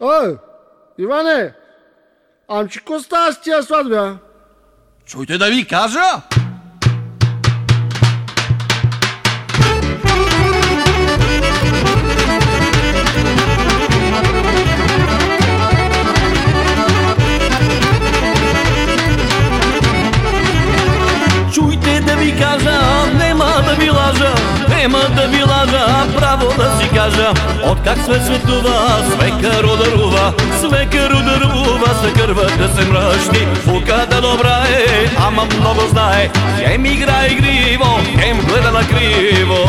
Ой, Иване, амче, какво става с тия сватба? Чуйте да ви кажа! Чуйте да ви кажа, нема да ви лажа, нема да ви право да си кажа. Откак свет светува, свека родарува, свека родарува, кървата се мръщи. Фуката добра е, ама много знае, хем играе гриво, хем гледа на криво.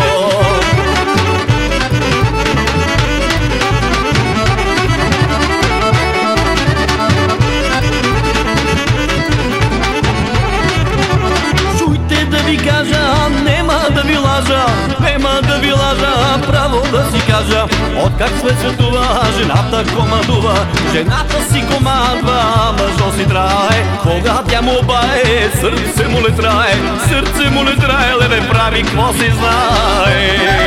Си кажа. Откак свет светува, жената командува, жената си командва, мъжо си трае. Кога тя му бае, сърце му не трае, сърце му не трае, леле прави, какво си знае.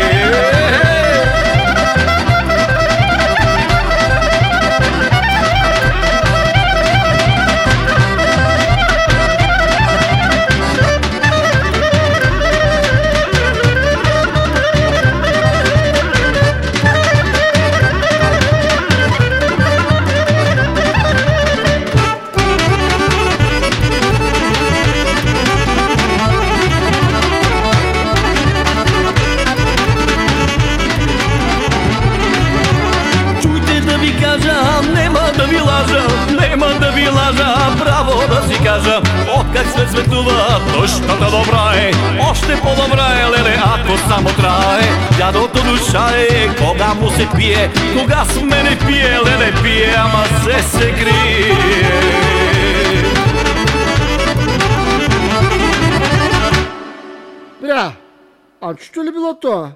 Да ви лажа, право да си кажа. Откак свет светува, дъщата добра е, още по-добра е, леле, ако само трае. Дядото душа е, кога му се пие, кога с мене пие, леле, пие, ама се се крие. Бля, амчето ли било това?